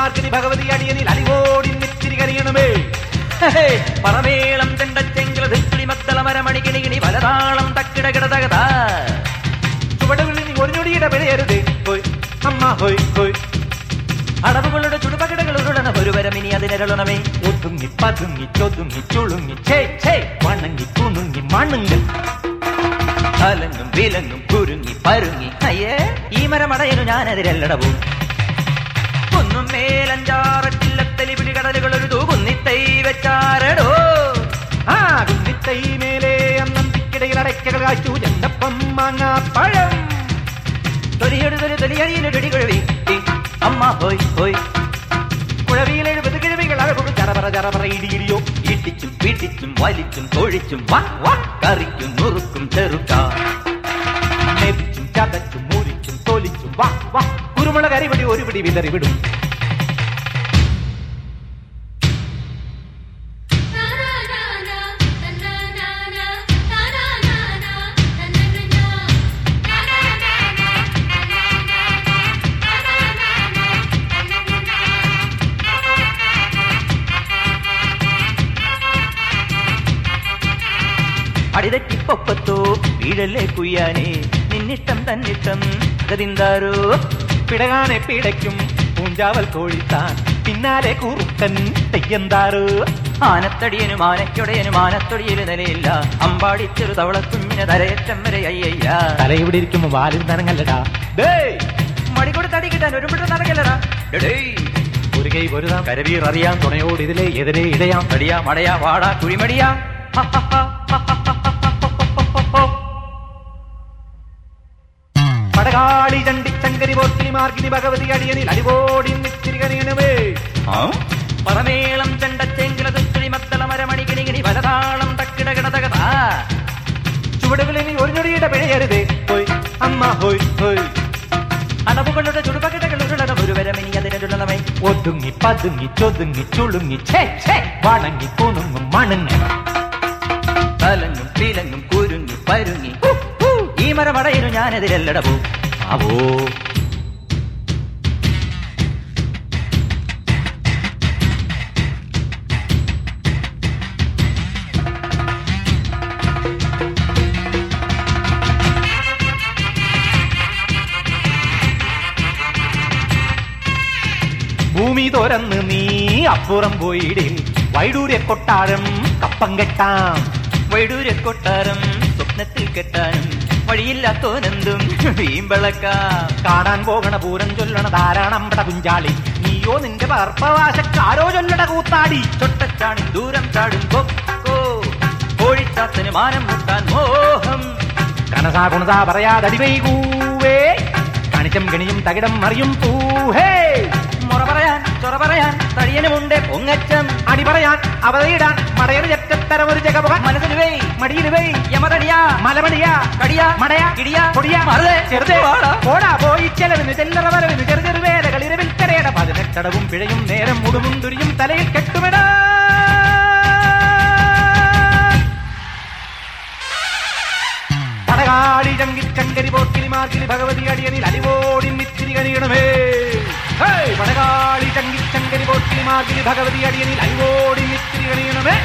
മാർക്കിനി ഭഗവതി അടിയനിൽ അലിവോടി നിത്തിരി കരിയണമേ. പറമേളം തെണ്ടച്ചെങ്കിൽ ധിക്കിളി മത്തല മരമണി കിണികിണി വലതാളം തക്കിട കിടതകത. ചുവടുകളിൽ നീ ഒരു ഞൊടിയുടെ പിഴയരുത് ഹോയ് അമ്മ ഹോയ് ഹോയ്. അടവുകളുടെ ചുടുപകിടകൾ ഉരുളണ ഒരു ഇനി അതിനരളണമേ. ഒതുങ്ങി പതുങ്ങി ചൊതുങ്ങി ചുളുങ്ങി ചേ ചേ വണങ്ങി കുണുങ്ങി മണുങ്ങി. അലങ്ങും വിലങ്ങും കുരുങ്ങി പരുങ്ങി. അയ്യേ ഈ മരമടയനു ഞാനെതിരല്ലടവും. അടയ്ക്കകൾ കാച്ചു ചെണ്ടപ്പം മാങ്ങ പഴം. തൊലിയൊരു തൊലി തൊലിയണിയൊരു കുഴവി അമ്മ ഹോയ് ഹോയ്. കുഴവിയിൽ എഴുപത് കിഴവികൾ അഴകൊടു ചറപറ ചറപറ ഇടിയിടിയോ ഇടിച്ചും പിടിച്ചും വലിച്ചും തൊഴിച്ചും വാ വാ കറിക്കും നുറുക്കും ചെറുക്ക. മെതിച്ചും ചതച്ചും മുരിച്ചും തൊലിച്ചും വാ വാ. കുരുമുളക് അരിപിടി ഒരു പിടി വിതറി വിടും. അടിതെറ്റിപ്പൊപ്പത്തോ വീഴല്ലേ കുയ്യാനെ? നിന്നിഷ്ടം തന്നിഷ്ടം ഗതിന്താരോ പിടകാനെ പിടയ്ക്കും പൂഞ്ചാവൽ കോഴിത്താൻ പിന്നാലെ കൂറുക്കൻ തെയ്യന്താരോ? ആനത്തടിയനും ആനയ്ക്കൊടയനും ആനത്തൊടിയിൽ നിലയില്ല. അമ്പാടി ചെറു തവളക്കുഞ്ഞിന് തലയറ്റം വരെ അയ്യയ്യ. തലയിവിടെ ഇരിക്കുമ്പോ വാലിൽ നനങ്ങല്ലടാ. ഡേയ്! മടി കൊടുത്തടി കിട്ടാൻ ഒരു മിട്ടം നടക്കല്ലടാ. ഒരു കൈ പൊരുതാം. കരവീർ അറിയാം. തുണയോട് ഇതിലെ എതിരെ ഇടയാം. തടിയാം അടയാ വാടാ കുഴിമടിയാ. മാർഗിനി ഭഗവതി അടിയനിൽ അടിവോടി നിത്തിരികണമേ പദമേളം ചെണ്ടച്ചെങ്കില തുച്ചിടി മത്തള വലതാളം തക്കിട കിടതകഥ ചുവടുകളിനി ഒരു ഞൊടിയുടെ പിഴയരുത്. അമ്മ ഹോയ് ഹോയ്. അളവുകളുടെ ചുടുപകിടകളുടെ ഗുരുവരമിനി അതിനടുള്ളവൈ ഒതുങ്ങി പതുങ്ങി ചൊതുങ്ങി ചുളുങ്ങി ഛേ ഛേ വണങ്ങി കുണുങ്ങും മണങ്ങി. തലങ്ങും തിലങ്ങും കുരുങ്ങി പരുങ്ങി. ഈ മരമടയിലും ഞാനെതിരല്ലടവു. അവോ ഭൂമി തുറന്ന് നീ അപ്പുറം പോയിടിൽ വൈഡൂര്യ കൊട്ടാരം കപ്പം കെട്ടാം. വൈഡൂര്യ കൊട്ടാരം സ്വപ്നത്തിൽ കെട്ടാനും വഴിയില്ലാത്തോനെന്തും വീമ്പളക്കാം. കാണാൻ പോകണ പൂരം ചൊല്ലണ ധാരാളമ്പട കുഞ്ചാളി. നീയോ നിന്റെ പർപ്പവാശക്കാരോ ചൊല്ലട കൂത്താടി. ചൊട്ടച്ചാണി ദൂരം ചാടും കോഴിച്ചാത്തന് മാനം മുട്ടാൻ മോഹം. കനസാ കുണസാ പറയാതടിവൈ കൂവേ കണിച്ചം ഗണിയും തകിടം മറിയും പൂഹേ. ചൊറ പറയാൻ തടിയനുമുണ്ട് പൊങ്ങച്ചം അടി പറയാൻ അവതയിടാൻ മടയന് ചെറ്റത്തരം ഒരു ജഗപക മനസ്സിൽ വേ മടിയിൽ വൈ യമതടിയാ മലമടിയാ കടിയാ മടയാ കിടിയാ പൊടിയാ മറുതേ ചെറുതേ വാടാ. പോടാ പോയി ചെലവിന് ചെല്ലറ വരവിന് ചെറു ചെറു വേലകൾ ഇരവിൽ കരയട പതിനെട്ടടവും പിഴയും നേരം മുടുമും തുരിയും തലയിൽ കെട്ടുമിടാ പടകാളി ചങ്കി ചങ്കരി പോക്കിനി മാർക്കിനി ഭഗവതി അടിയനിൽ അലിവോടി നിത്തിരി കനിയണമേ ഹേയ്! പടകാളി ചങ്കി ചങ്കരി പോട്ടി മാതിരി ഭഗവതി അടിയനിൽ അടിയോടി മിത്തിരി കളിയണമേ